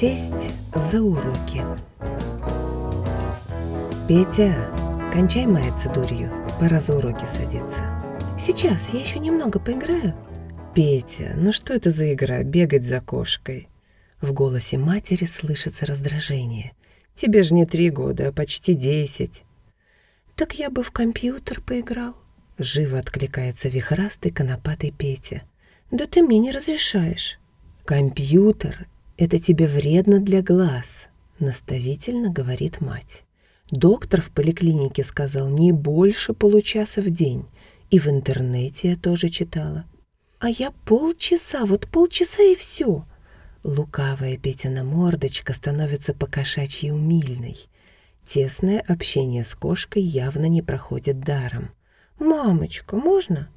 Сесть за уроки. Петя, кончай маяться дурью. Пора за уроки садиться. Сейчас, я еще немного поиграю. Петя, ну что это за игра, бегать за кошкой? В голосе матери слышится раздражение. Тебе же не три года, а почти десять. Так я бы в компьютер поиграл. Живо откликается вихрастый конопатый Петя. Да ты мне не разрешаешь. Компьютер — это тебе вредно для глаз, наставительно говорит мать. Доктор в поликлинике сказал не больше получаса в день. И в интернете я тоже читала. А я полчаса, вот полчаса и все. Лукавая Петина мордочка становится покошачьей умильной. Тесное общение с кошкой явно не проходит даром. «Мамочка, можно?»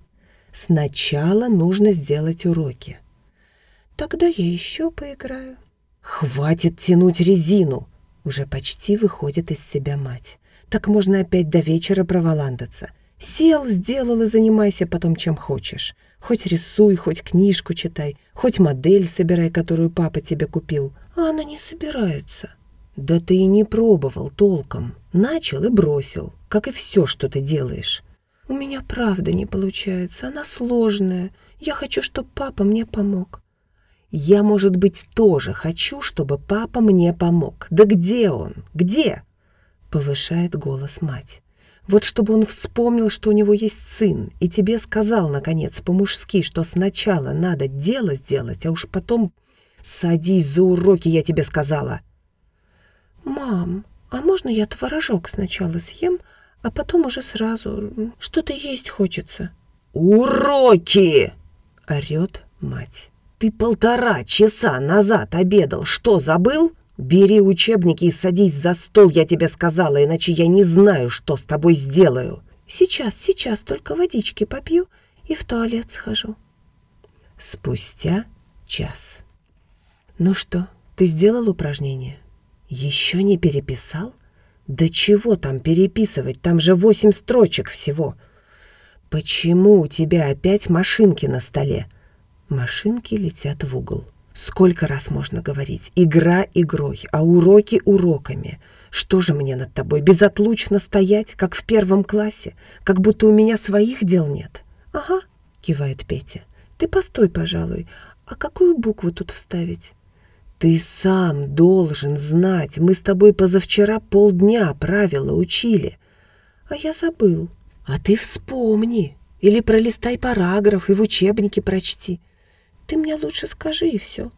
«Сначала нужно сделать уроки». «Тогда я еще поиграю». «Хватит тянуть резину!» Уже почти выходит из себя мать. «Так можно опять до вечера проволандаться. Сел, сделал и занимайся потом чем хочешь. Хоть рисуй, хоть книжку читай, хоть модель собирай, которую папа тебе купил. А она не собирается. Да ты и не пробовал толком. Начал и бросил, как и все, что ты делаешь. У меня правда не получается, она сложная. Я хочу, чтобы папа мне помог. Я, может быть, тоже хочу, чтобы папа мне помог. Да где он? Где? Повышает голос мать. Вот чтобы он вспомнил, что у него есть сын, и тебе сказал, наконец, по-мужски, что сначала надо дело сделать, а уж потом садись за уроки, я тебе сказала. «Мам, а можно я творожок сначала съем, а потом уже сразу что-то есть хочется?» «Уроки!» — орет мать. «Ты полтора часа назад обедал. Что, забыл?» «Бери учебники и садись за стол, я тебе сказала, иначе я не знаю, что с тобой сделаю». «Сейчас, сейчас, только водички попью и в туалет схожу». Спустя час. «Ну что, ты сделал упражнение?» «Еще не переписал?» «Да чего там переписывать? Там же восемь строчек всего». «Почему у тебя опять машинки на столе?» Машинки летят в угол. Сколько раз можно говорить? Игра игрой, а уроки уроками. Что же мне над тобой, безотлучно стоять, как в первом классе? Как будто у меня своих дел нет? Ага, кивает Петя. Ты постой, пожалуй. А какую букву тут вставить? Ты сам должен знать. Мы с тобой позавчера полдня правила учили. А я забыл. А ты вспомни. Или пролистай параграф и в учебнике прочти. Ты мне лучше скажи, и все.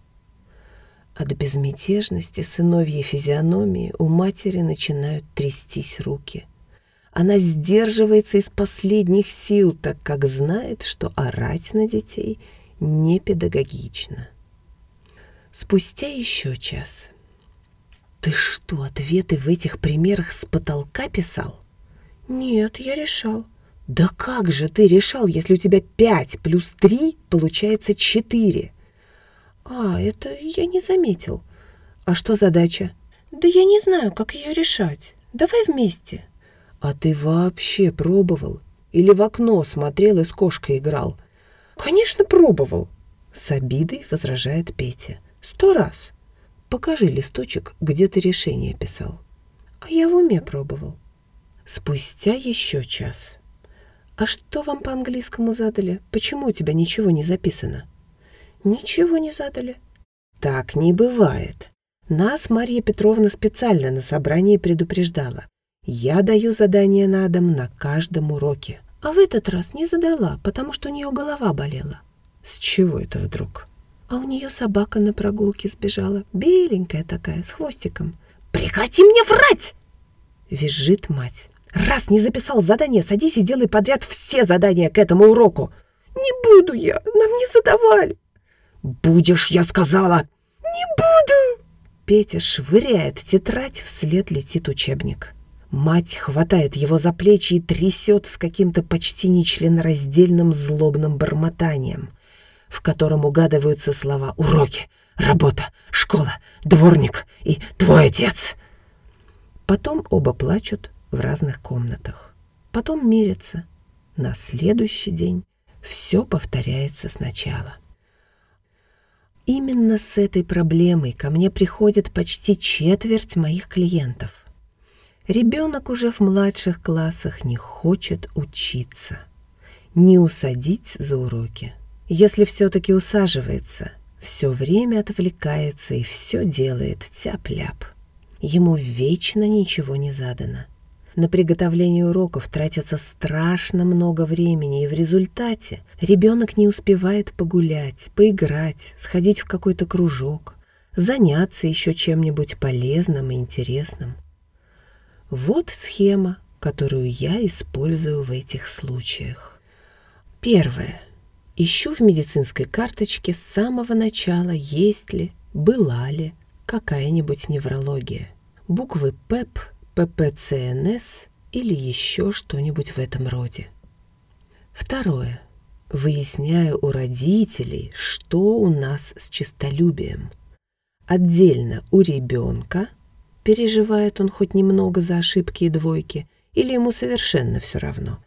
От безмятежности сыновьей физиономии у матери начинают трястись руки. Она сдерживается из последних сил, так как знает, что орать на детей не педагогично. Спустя еще час. «Ты что, ответы в этих примерах с потолка писал?» «Нет, я решал». «Да как же ты решал, если у тебя пять плюс три получается четыре?» «А, это я не заметил. А что задача?» «Да я не знаю, как ее решать. Давай вместе». «А ты вообще пробовал? Или в окно смотрел и с кошкой играл?» «Конечно, пробовал», — с обидой возражает Петя. «Сто раз». «Покажи листочек, где ты решение писал». «А я в уме пробовал». Спустя еще час. «А что вам по английскому задали? Почему у тебя ничего не записано?» «Ничего не задали». «Так не бывает. Нас Марья Петровна специально на собрании предупреждала. Я даю задание на дом на каждом уроке». «А в этот раз не задала, потому что у нее голова болела». «С чего это вдруг?» «А у нее собака на прогулке сбежала, беленькая такая, с хвостиком». «Прекрати мне врать!» — визжит мать. Раз не записал задание, садись и делай подряд все задания к этому уроку. Не буду я, нам не задавали. Будешь, я сказала. Не буду. Петя швыряет тетрадь, вслед летит учебник. Мать хватает его за плечи и трясет с каким-то почти нечленораздельным злобным бормотанием, в котором угадываются слова «уроки», «работа», «школа», «дворник» и «твой отец». Потом оба плачут, в разных комнатах. Потом мирятся. На следующий день все повторяется сначала. Именно с этой проблемой ко мне приходит почти четверть моих клиентов. Ребенок уже в младших классах не хочет учиться, не усадить за уроки. Если все-таки усаживается, все время отвлекается и все делает тяп-ляп. Ему вечно ничего не задано. На приготовление уроков тратится страшно много времени, и в результате ребенок не успевает погулять, поиграть, сходить в какой-то кружок, заняться еще чем-нибудь полезным и интересным. Вот схема, которую я использую в этих случаях. Первое. Ищу в медицинской карточке с самого начала, есть ли, была ли какая-нибудь неврология. Буквы ПЭП – ППЦНС или еще что-нибудь в этом роде. Второе. Выясняю у родителей, что у нас с честолюбием. Отдельно у ребенка, переживает он хоть немного за ошибки и двойки, или ему совершенно все равно,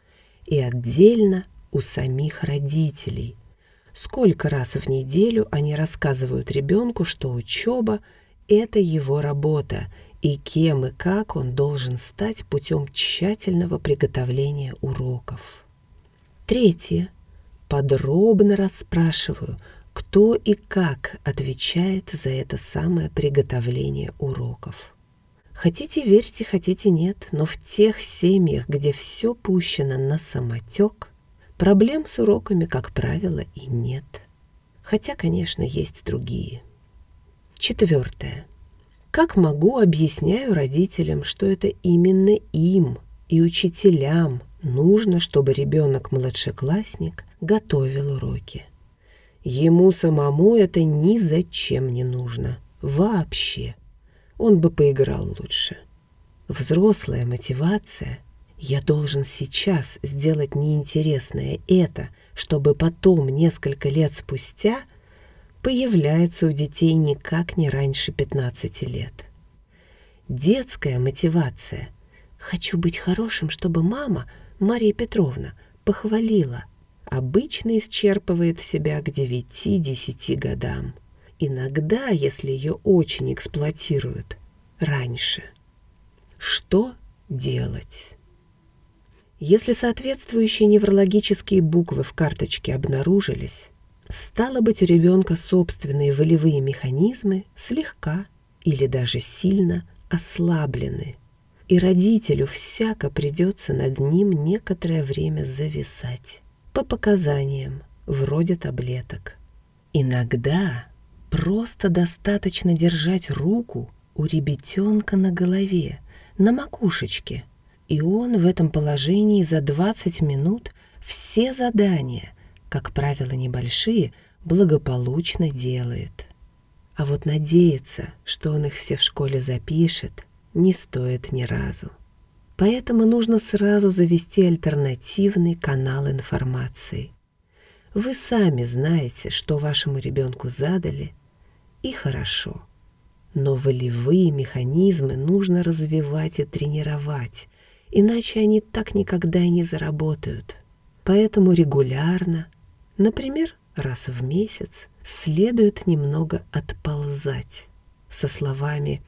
и отдельно у самих родителей. Сколько раз в неделю они рассказывают ребенку, что учеба – это его работа, и кем и как он должен стать путем тщательного приготовления уроков. Третье. Подробно расспрашиваю, кто и как отвечает за это самое приготовление уроков. Хотите верьте, хотите нет, но в тех семьях, где все пущено на самотек, проблем с уроками, как правило, и нет. Хотя, конечно, есть другие. Четвертое. Как могу, объясняю родителям, что это именно им и учителям нужно, чтобы ребенок-младшеклассник готовил уроки. Ему самому это ни зачем не нужно. Вообще. Он бы поиграл лучше. Взрослая мотивация «я должен сейчас сделать неинтересное это, чтобы потом, несколько лет спустя, появляется у детей никак не раньше 15 лет. Детская мотивация «хочу быть хорошим, чтобы мама, Мария Петровна, похвалила» обычно исчерпывает себя к 9-10 годам. Иногда, если ее очень эксплуатируют, раньше. Что делать? Если соответствующие неврологические буквы в карточке обнаружились, Стало быть, у ребенка собственные волевые механизмы слегка или даже сильно ослаблены, и родителю всяко придется над ним некоторое время зависать, по показаниям, вроде таблеток. Иногда просто достаточно держать руку у ребятенка на голове, на макушечке, и он в этом положении за 20 минут все задания – как правило небольшие, благополучно делает. А вот надеяться, что он их все в школе запишет, не стоит ни разу. Поэтому нужно сразу завести альтернативный канал информации. Вы сами знаете, что вашему ребенку задали, и хорошо. Но волевые механизмы нужно развивать и тренировать, иначе они так никогда и не заработают. Поэтому регулярно, Например, раз в месяц следует немного отползать со словами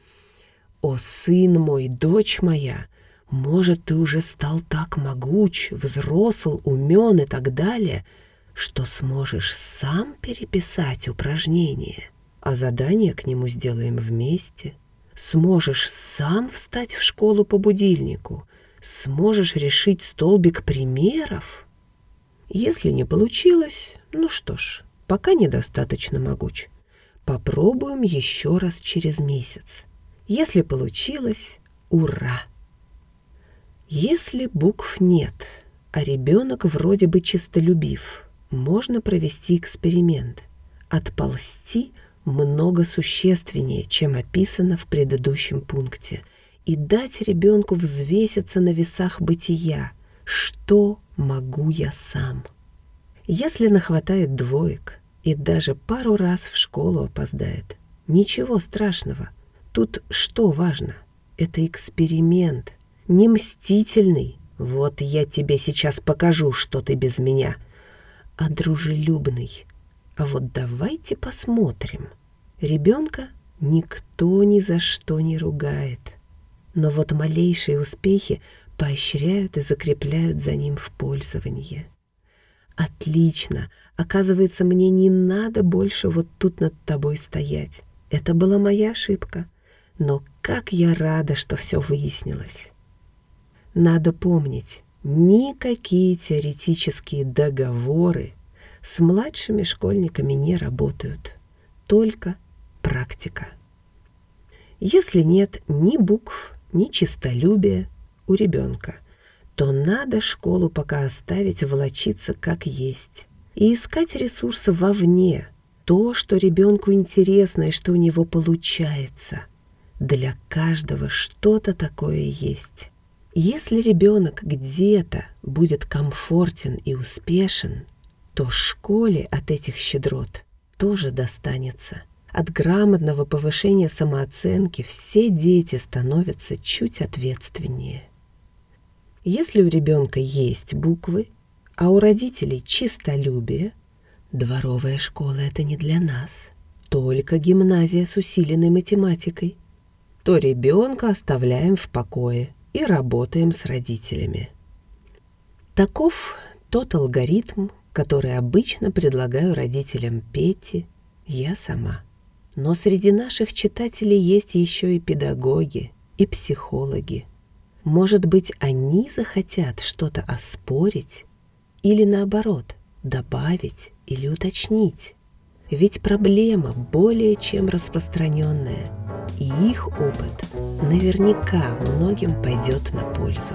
«О, сын мой, дочь моя, может, ты уже стал так могуч, взросл, умен и так далее, что сможешь сам переписать упражнение, а задание к нему сделаем вместе. Сможешь сам встать в школу по будильнику, сможешь решить столбик примеров». Если не получилось, ну что ж, пока недостаточно могуч. Попробуем еще раз через месяц. Если получилось, ура! Если букв нет, а ребенок вроде бы чистолюбив, можно провести эксперимент. Отползти много существеннее, чем описано в предыдущем пункте, и дать ребенку взвеситься на весах бытия, что могу я сам. Если нахватает двоек и даже пару раз в школу опоздает, ничего страшного. Тут что важно? Это эксперимент, не мстительный. Вот я тебе сейчас покажу, что ты без меня, а дружелюбный. А вот давайте посмотрим. Ребенка никто ни за что не ругает. Но вот малейшие успехи поощряют и закрепляют за ним в пользовании. Отлично. Оказывается, мне не надо больше вот тут над тобой стоять. Это была моя ошибка. Но как я рада, что все выяснилось. Надо помнить, никакие теоретические договоры с младшими школьниками не работают. Только практика. Если нет ни букв, ни чистолюбия у ребенка – то надо школу пока оставить волочиться как есть и искать ресурсы вовне, то, что ребенку интересно и что у него получается. Для каждого что-то такое есть. Если ребенок где-то будет комфортен и успешен, то школе от этих щедрот тоже достанется. От грамотного повышения самооценки все дети становятся чуть ответственнее. Если у ребенка есть буквы, а у родителей чистолюбие, дворовая школа — это не для нас, только гимназия с усиленной математикой, то ребенка оставляем в покое и работаем с родителями. Таков тот алгоритм, который обычно предлагаю родителям Пети, я сама. Но среди наших читателей есть еще и педагоги, и психологи, может быть, они захотят что-то оспорить или наоборот добавить или уточнить. Ведь проблема более чем распространенная, и их опыт наверняка многим пойдет на пользу.